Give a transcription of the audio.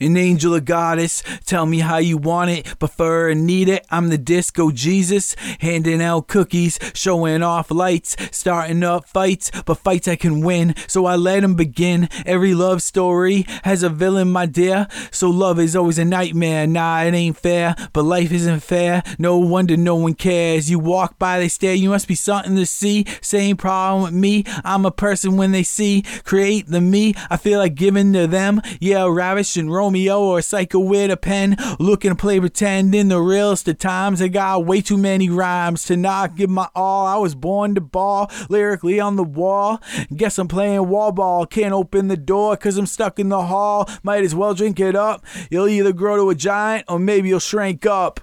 An angel or goddess, tell me how you want it, prefer and need it. I'm the disco Jesus, handing out cookies, showing off lights, starting up fights, but fights I can win, so I let them begin. Every love story has a villain, my dear, so love is always a nightmare. Nah, it ain't fair, but life isn't fair. No wonder no one cares. You walk by, they stare, you must be something to see. Same problem with me, I'm a person when they see, create the me, I feel like giving to them. Yeah, Ravish and Romeo or Psycho with a pen, looking to play pretend in the realest of times. I got way too many rhymes to not give my all. I was born to ball, lyrically on the wall. Guess I'm playing wall ball, can't open the door cause I'm stuck in the hall. Might as well drink it up. You'll either grow to a giant or maybe you'll shrink up.